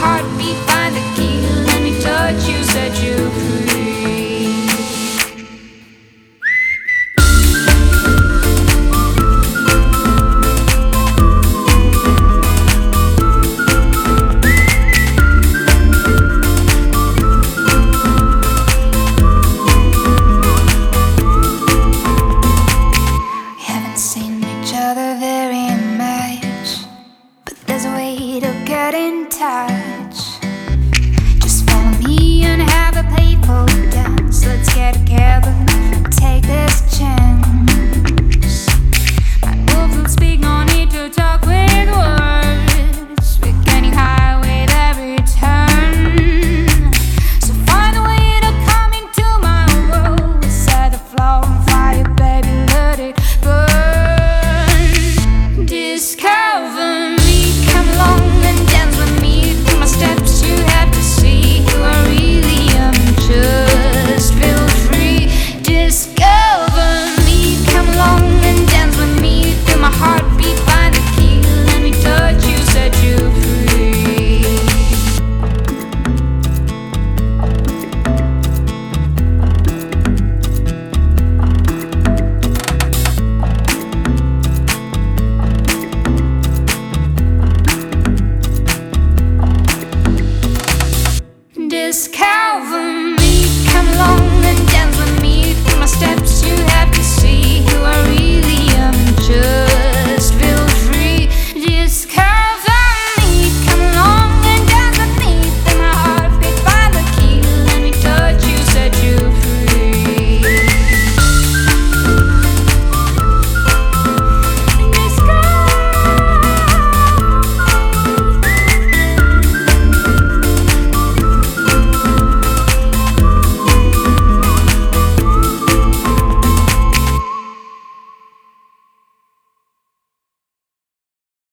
heartbeat getting tired. my heart